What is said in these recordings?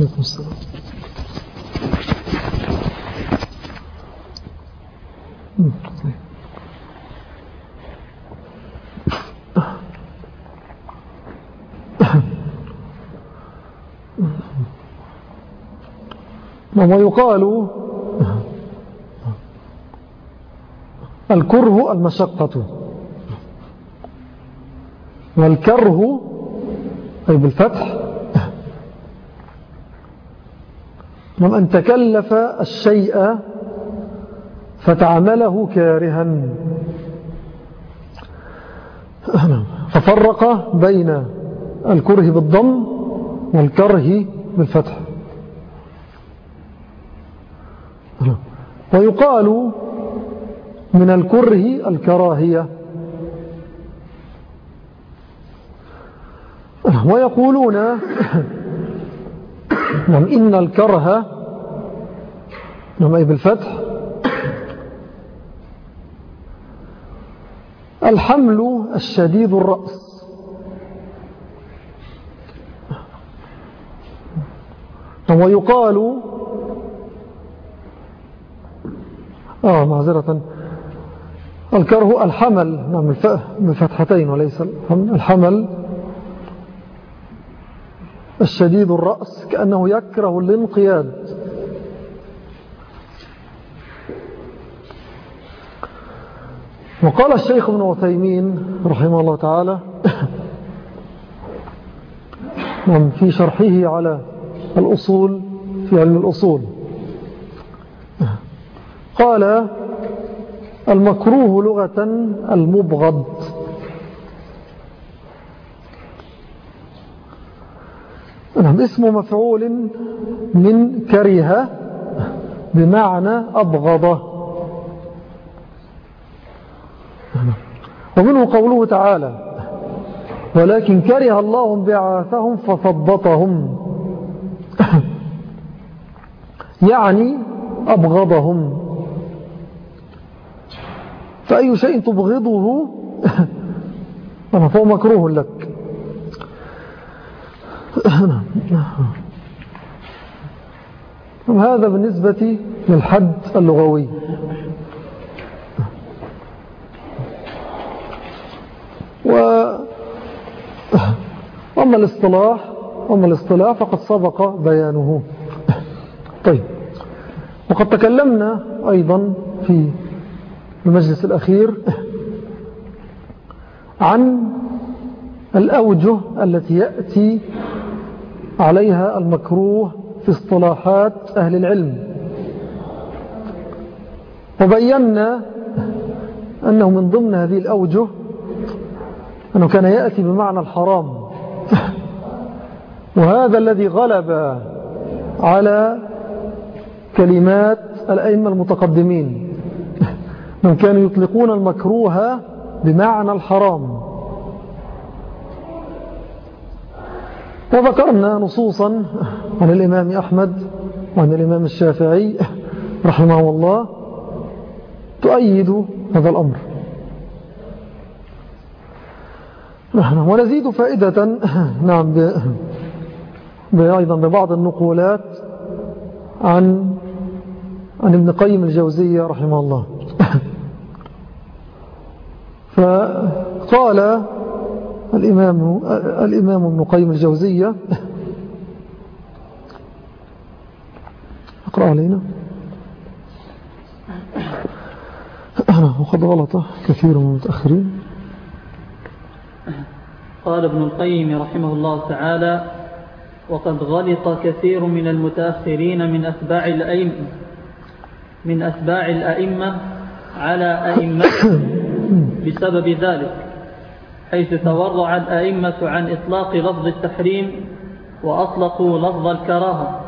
عليكم السلام. وما يقال الكره المشقة. والكره أي بالفتح ومن تكلف الشيء فتعمله كارها. ففرق بين الكره بالضم والكره بالفتح. ويقال من الكره الكراهية. ويقولون نعم إن الكره نعم أي بالفتح. الحمل الشديد الرأس. نعم، ويقال آه معذرة. الكره الحمل. نعم بالفتحتين وليس الحمل الشديد الرأس كأنه يكره الانقياد. وقال الشيخ ابن وثيمين رحمه الله تعالى نعم، في شرحه على الأصول في علم الأصول. قال المكروه لغة المبغض. نعم اسم مفعول من كره بمعنى أبغض ومنه قوله تعالى ولكن كره الله بعاثهم فثبطهم. يعني أبغضهم. فأي شيء تبغضه فهو مكروه لك. هذا بالنسبة للحد اللغوي. و أما الاصطلاح أما الاصطلاح فقد سبق بيانه. طيب. وقد تكلمنا أيضا في المجلس الأخير عن الأوجه التي يأتي عليها المكروه في اصطلاحات أهل العلم. وبينا أنه من ضمن هذه الأوجه أنه كان يأتي بمعنى الحرام. وهذا الذي غلب على كلمات الأئمة المتقدمين. من كانوا يطلقون المكروه بمعنى الحرام. وذكرنا نصوصا عن الإمام أحمد وعن الإمام الشافعي رحمه الله تؤيد هذا الأمر. ونزيد فائدة. نعم أيضا ببعض النقولات عن عن ابن قيم الجوزية رحمه الله. فقال الإمام, الإمام ابن قيم الجوزية. اقرأ علينا. وقد غلط كثير من المتأخرين. قال ابن القيم رحمه الله تعالى وقد غلط كثير من المتأخرين من أتباع الأئمة من أتباع الأئمة على أئمة بسبب ذلك حيث تورع الأئمة عن إطلاق لفظ التحريم وأطلقوا لفظ الكراهة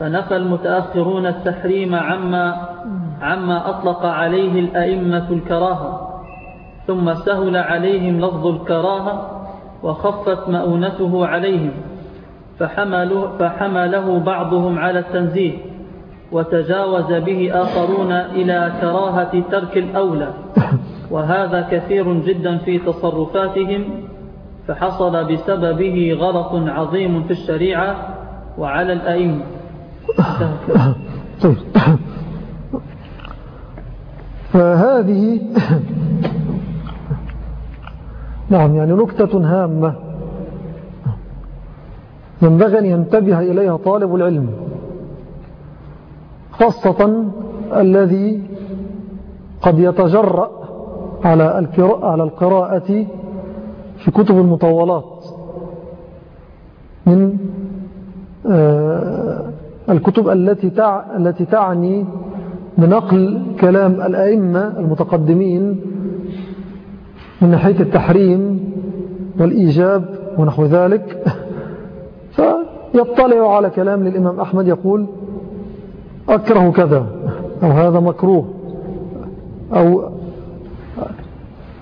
فنفى المتأخرون التحريم عما, عما أطلق عليه الأئمة الكراهة ثم سهل عليهم لفظ الكراهة وخفت مؤونته عليهم فحمله بعضهم على التنزيه وتجاوز به آخرون إلى كراهة ترك الأولى. وهذا كثير جدا في تصرفاتهم فحصل بسببه غلط عظيم في الشريعة وعلى الأئمة. طيب. فهذه نعم يعني نكتة هامة. ينبغي أن ينتبه إليها طالب العلم خاصة الذي قد يتجرأ على على القراءة في كتب المطولات من آه، الكتب التي التي تعني بنقل كلام الأئمة المتقدمين من ناحية التحريم والإيجاب ونحو ذلك. فيطلع على كلام للإمام أحمد يقول أكره كذا أو هذا مكروه أو,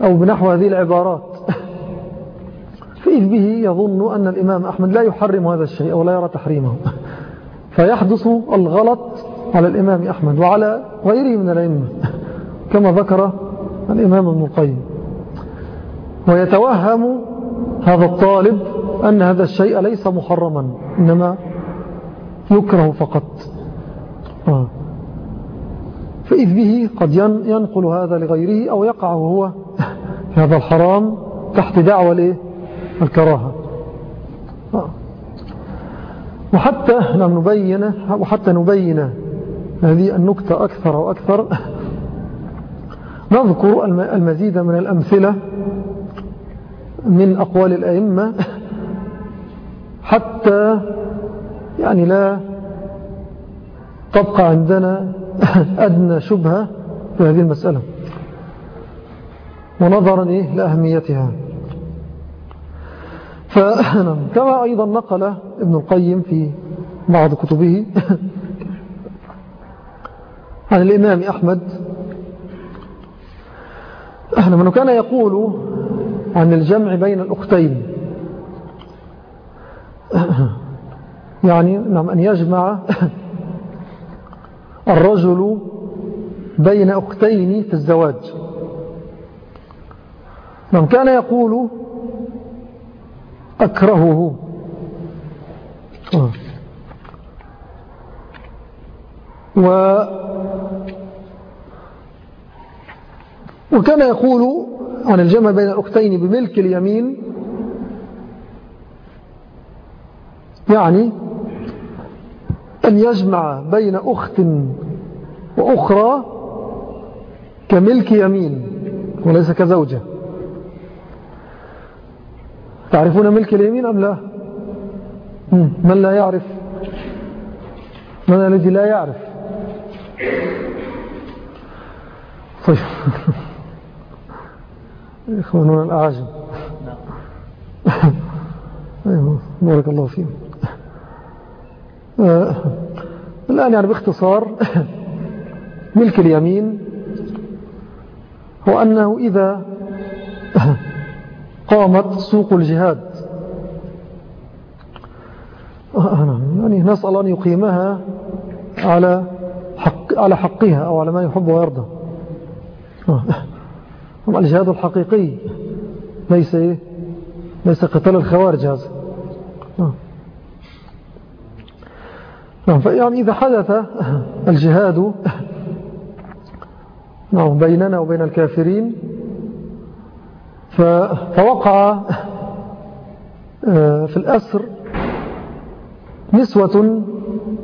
أو بنحو هذه العبارات. فإذ به يظن أن الإمام أحمد لا يحرم هذا الشيء أو لا يرى تحريمه. فيحدث الغلط على الإمام أحمد وعلى غيره من الأئمة كما ذكر الإمام ابن القيم. ويتوهم هذا الطالب أن هذا الشيء ليس محرما إنما يكره فقط آه. فإذ به قد ينقل هذا لغيره أو يقع هو في هذا الحرام تحت دعوة الكراهة آه. وحتى نبين وحتى نبين هذه النكتة أكثر وأكثر نذكر المزيد من الأمثلة من أقوال الأئمة حتى يعني لا تبقى عندنا أدنى شبهة في هذه المسألة. ونظرا إيه لأهميتها. فكما أيضا نقل ابن القيم في بعض كتبه عن الإمام أحمد. من كان يقول عن الجمع بين الأختين. يعني نعم أن يجمع الرجل بين أختين في الزواج. نعم كان يقول أكرهه. و وكان يقول عن الجمع بين الأختين بملك اليمين. يعني أن يجمع بين أخت وأخرى كملك يمين وليس كزوجة. تعرفون ملك اليمين أم لا؟ من لا يعرف؟ من الذي لا يعرف؟ طيب. إخواننا الأعاجم. أيوه بارك الله فيهم آه، الآن يعني باختصار ملك اليمين هو أنه إذا قامت سوق الجهاد. آه، نعم، يعني نسأل أن يقيمها على حق على حقها أو على ما يحب ويرضى. آه. الجهاد الحقيقي ليس إيه؟ ليس قتال الخوارج هذا. نعم يعني إذا حدث الجهاد نعم بيننا وبين الكافرين فوقع آه، في الأسر نسوة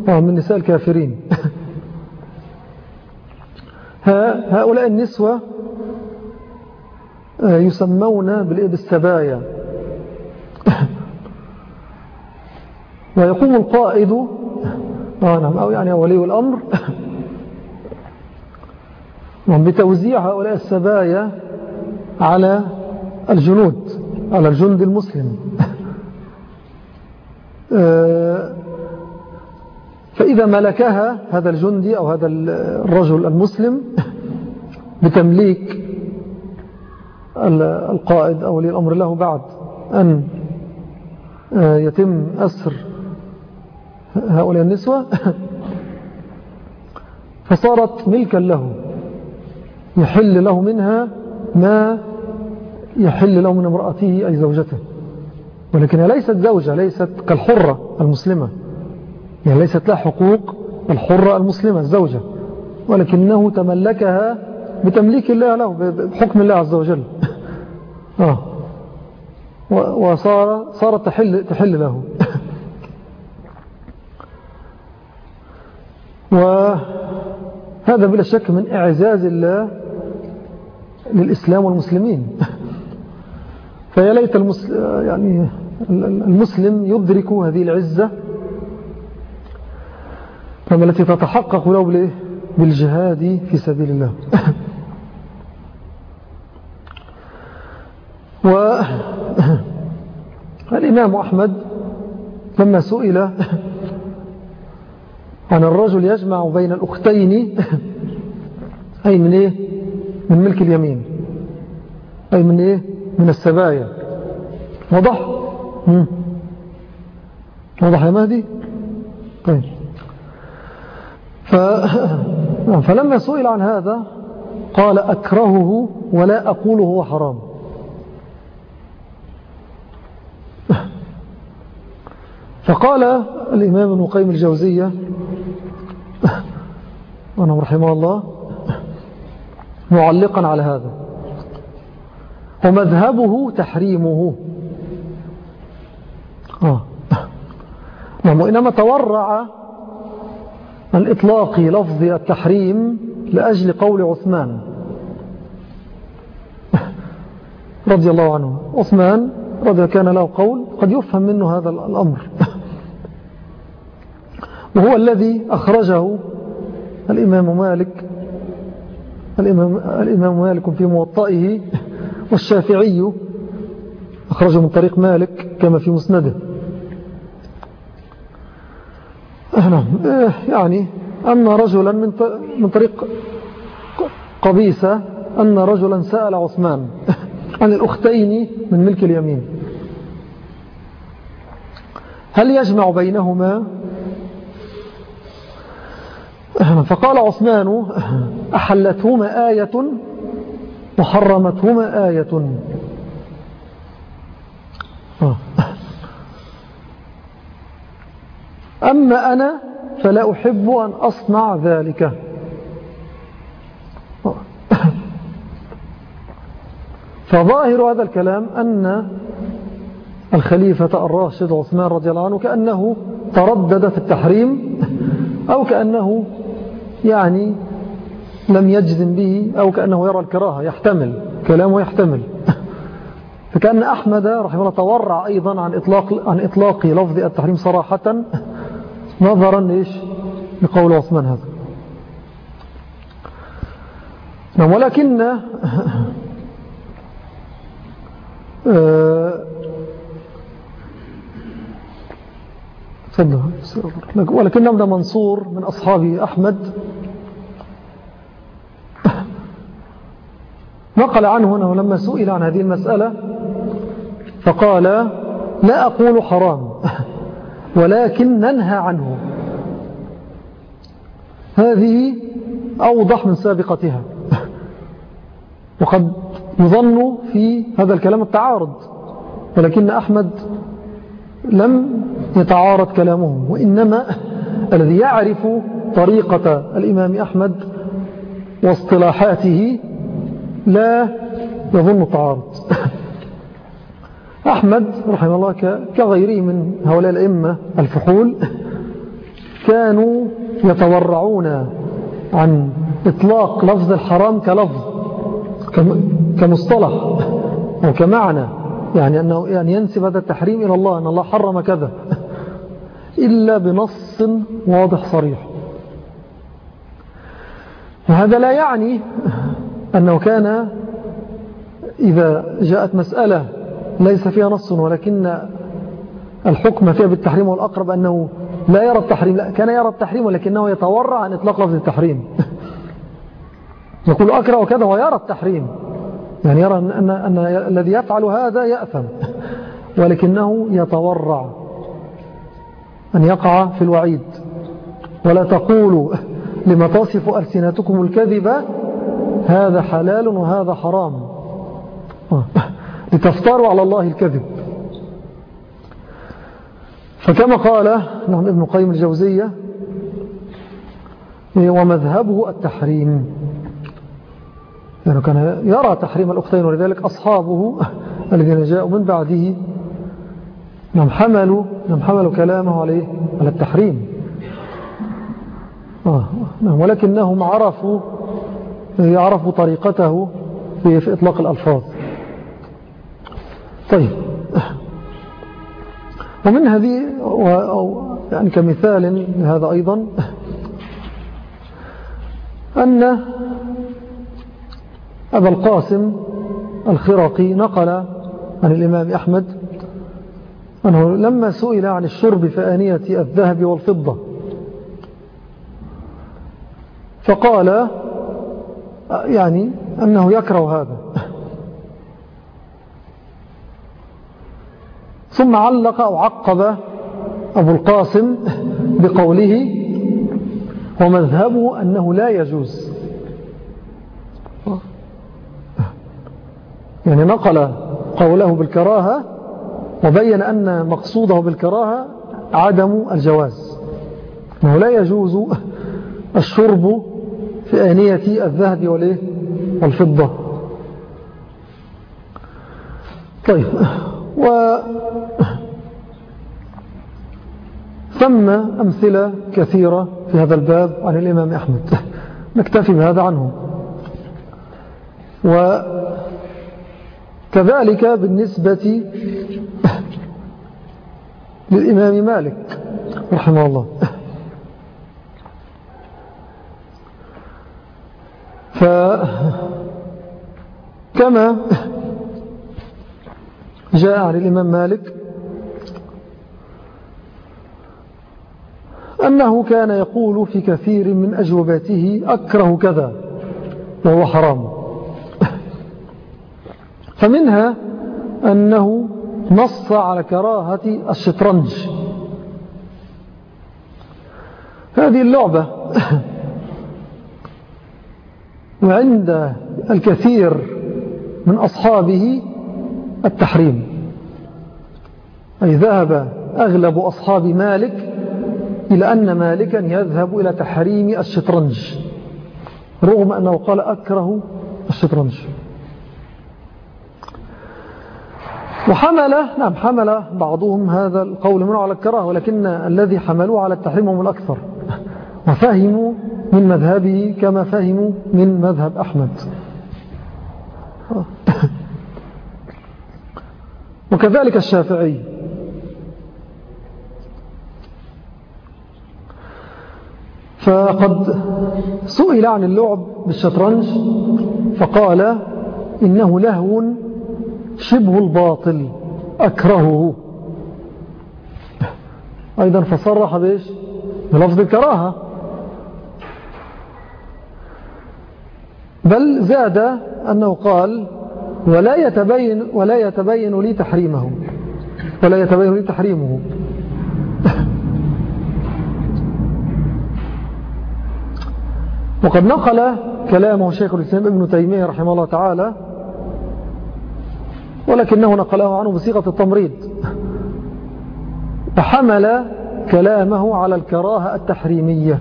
من نساء الكافرين هؤلاء النسوة يسمون بالسبايا. ويقوم القائد آه نعم أو يعني ولي الأمر نعم، بتوزيع هؤلاء السبايا على الجنود على الجند المسلم. آه، فإذا ملكها هذا الجندي أو هذا الرجل المسلم بتمليك القائد أو ولي الأمر له بعد أن آه، يتم أسر هؤلاء النسوة. فصارت ملكا له يحل له منها ما يحل له من امرأته أي زوجته. ولكنها ليست زوجة ليست كالحرة المسلمة. يعني ليست لها حقوق الحرة المسلمة الزوجة. ولكنه تملكها بتمليك الله له بحكم الله عز وجل. آه. وصار صارت تحل, تحل له. وهذا بلا شك من إعزاز الله للإسلام والمسلمين. فيا ليت المسلم, يعني المسلم يدرك هذه العزة التي تتحقق له بالجهاد في سبيل الله. والإمام أحمد لما سئل عن الرجل يجمع بين الأختين أي من إيه؟ من ملك اليمين أي من إيه؟ من السبايا. وضح وضح يا مهدي؟ طيب. ف... فلما سئل عن هذا قال أكرهه ولا أقول هو حرام. فقال الإمام ابن الجوزية أنا رحمه الله معلقا على هذا. ومذهبه تحريمه. آه. نعم وإنما تورع عن إطلاق لفظ التحريم لأجل قول عثمان. رضي الله عنه. عثمان رضي كان له قول قد يفهم منه هذا الأمر. وهو الذي أخرجه الإمام مالك الإمام, الإمام مالك في موطئه والشافعي أخرجه من طريق مالك كما في مسنده. نعم. يعني أن رجلا من طريق قبيسة أن رجلا سأل عثمان عن الأختين من ملك اليمين. هل يجمع بينهما فقال عثمان أحلتهما آية وحرمتهما آية. أما أنا فلا أحب أن أصنع ذلك. فظاهر هذا الكلام أن الخليفة الراشد عثمان رضي الله عنه كأنه تردد في التحريم أو كأنه يعني لم يجزم به أو كأنه يرى الكراهة يحتمل كلامه يحتمل. فكأن أحمد رحمه الله تورع أيضا عن إطلاق, عن إطلاق لفظ التحريم صراحة نظرا ليش؟ لقول عثمان هذا. نعم ولكن آه، ولكن ابن منصور من أصحاب أحمد. نقل عنه أنه لما سئل عن هذه المسألة فقال لا أقول حرام ولكن ننهى عنه. هذه أوضح من سابقتها. وقد يظن في هذا الكلام التعارض ولكن أحمد لم يتعارض كلامهم وإنما الذي يعرف طريقة الإمام أحمد واصطلاحاته لا يظن تعارض أحمد رحمه الله كغيره من هؤلاء الأئمة الفحول كانوا يتورعون عن إطلاق لفظ الحرام كلفظ كمصطلح أو كمعنى يعني أنه يعني ينسب هذا التحريم إلى الله أن الله حرم كذا إلا بنص واضح صريح. وهذا لا يعني أنه كان إذا جاءت مسألة ليس فيها نص ولكن الحكم فيها بالتحريم والأقرب أنه لا يرى التحريم لا كان يرى التحريم ولكنه يتورع عن إطلاق لفظ التحريم. يقول أكره وكذا ويرى التحريم. يعني يرى أن, أن, الذي يفعل هذا يأثم ولكنه يتورع. أن يقع في الوعيد. ولا تقولوا لما تصف ألسنتكم الكذب هذا حلال وهذا حرام. لتفتروا على الله الكذب. فكما قال نعم ابن قيم الجوزية ومذهبه التحريم. يعني كان يرى تحريم الأختين ولذلك أصحابه الذين جاءوا من بعده نعم حملوا, نعم حملوا كلامه عليه على التحريم. آه. نعم ولكنهم عرفوا يعرفوا طريقته في, إطلاق الألفاظ. طيب. ومن هذه يعني كمثال لهذا أيضا أن أبا القاسم الخراقي نقل عن الإمام أحمد أنه لما سئل عن الشرب في آنية الذهب والفضة فقال يعني أنه يكره هذا. ثم علق أو عقب أبو القاسم بقوله ومذهبه أنه لا يجوز. يعني نقل قوله بالكراهة وبين أن مقصوده بالكراهة عدم الجواز. أنه لا يجوز الشرب في آنية الذهب والفضة. طيب. و ثم أمثلة كثيرة في هذا الباب عن الإمام أحمد. نكتفي بهذا عنه وكذلك بالنسبة للإمام مالك رحمه الله. فكما جاء عن الإمام مالك أنه كان يقول في كثير من أجوباته أكره كذا وهو حرام. فمنها أنه نص على كراهة الشطرنج. هذه اللعبة وعند الكثير من أصحابه التحريم. أي ذهب أغلب أصحاب مالك إلى أن مالكا يذهب إلى تحريم الشطرنج رغم أنه قال أكره الشطرنج. وحمل نعم حمل بعضهم هذا القول منه على الكراهة ولكن الذي حملوه على التحريم هم الأكثر. وفهموا من مذهبه كما فهموا من مذهب أحمد. وكذلك الشافعي. فقد سئل عن اللعب بالشطرنج فقال إنه لهو شبه الباطل أكرهه. أيضا فصرح بإيش؟ بلفظ الكراهة. بل زاد أنه قال ولا يتبين, ولا يتبين لي تحريمه. ولا يتبين لي تحريمه. وقد نقل كلامه شيخ الإسلام ابن تيمية رحمه الله تعالى ولكنه نقله عنه بصيغة التمريض. فحمل كلامه على الكراهة التحريمية.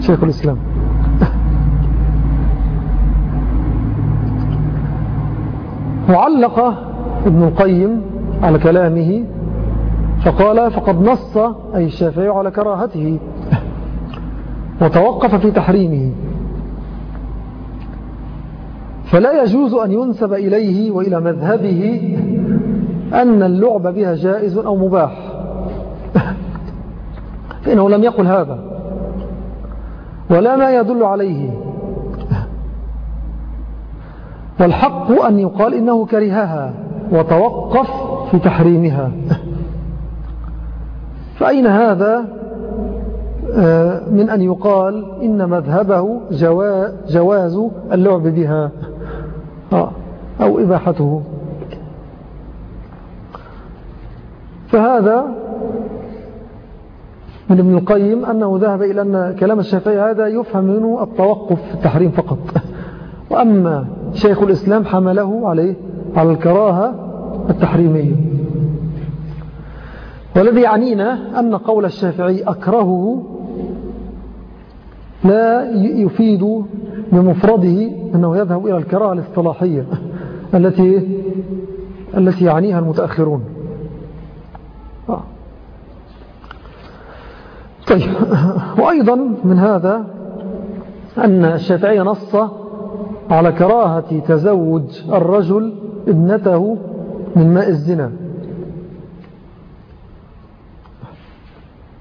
شيخ الإسلام. وعلق ابن القيم على كلامه فقال فقد نص أي الشافعي على كراهته وتوقف في تحريمه. فلا يجوز أن ينسب إليه وإلى مذهبه أن اللعب بها جائز أو مباح. فإنه لم يقل هذا. ولا ما يدل عليه. والحق أن يقال إنه كرهها وتوقف في تحريمها. فأين هذا؟ آه، من أن يقال إن مذهبه جواز اللعب بها. آه، أو إباحته. فهذا من ابن القيم أنه ذهب إلى أن كلام الشافعي هذا يفهم منه التوقف في التحريم فقط. وأما شيخ الإسلام حمله عليه على الكراهة التحريمية والذي يعنينا أن قول الشافعي أكرهه لا يفيد بمفرده أنه يذهب إلى الكراهة الاصطلاحية التي التي يعنيها المتأخرون. طيب وأيضا من هذا أن الشافعي نص على كراهة تزوج الرجل ابنته من ماء الزنا.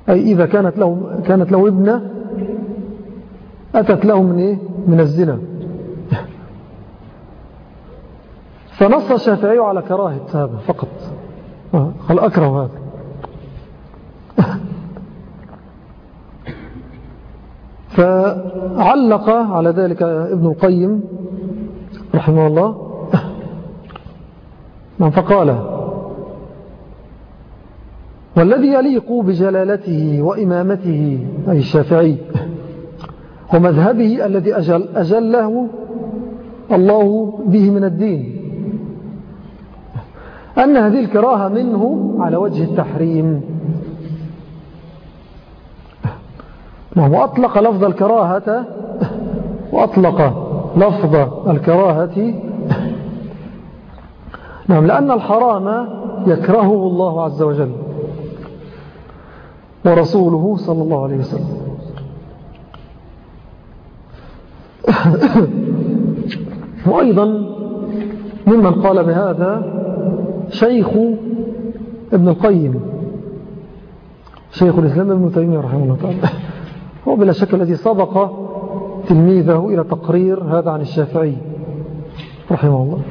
أي إذا كانت له, كانت له ابنة أتت له من, إيه؟ من الزنا. فنص الشافعي على كراهة هذا فقط. قال أكره هذا. فعلق على ذلك ابن القيم رحمه الله. فقال والذي يليق بجلالته وإمامته أي الشافعي ومذهبه الذي أجل أجله الله به من الدين أن هذه الكراهة منه على وجه التحريم. نعم وأطلق لفظ الكراهة؟ وأطلق لفظ الكراهة. نعم لأن الحرام يكرهه الله عز وجل ورسوله صلى الله عليه وسلم. وأيضا ممن قال بهذا شيخ ابن القيم شيخ الإسلام ابن تيمية رحمه الله تعالى. هو بلا شك الذي سبق تلميذه إلى تقرير هذا عن الشافعي. رحمه الله.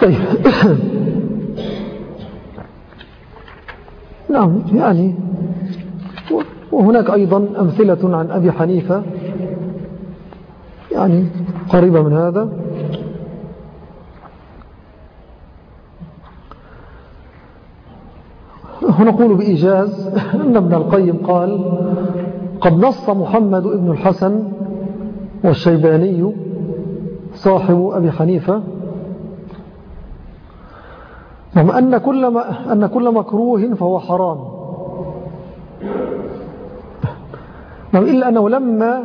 طيب. نعم يعني وهناك أيضا أمثلة عن أبي حنيفة يعني قريبة من هذا. ونقول بإيجاز. أن ابن القيم قال قد نص محمد بن الحسن والشيباني صاحب أبي حنيفة. نعم أن كل, أن كل مكروه فهو حرام. نعم إلا أنه لما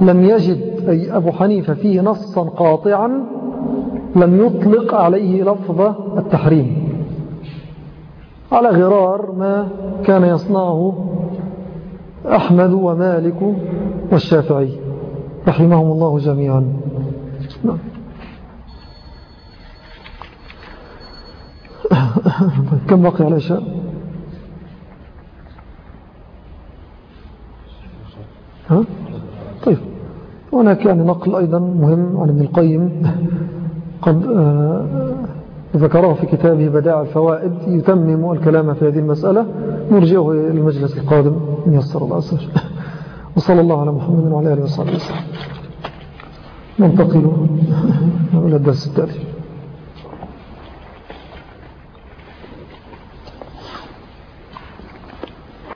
لم يجد أي أبو حنيفة فيه نصا قاطعا لم يطلق عليه لفظ التحريم. على غرار ما كان يصنعه أحمد ومالك والشافعي رحمهم الله جميعا. نعم. كم بقي على شاء ها؟ طيب. هناك يعني نقل أيضا مهم عن ابن القيم. قد آه، ذكره في كتابه بداع الفوائد يتمم الكلام في هذه المسألة. نرجعه إلى المجلس القادم. يسر الله وجل وصلى الله على محمد وعلى آله وصحبه وسلم. ننتقل إلى الدرس التالي.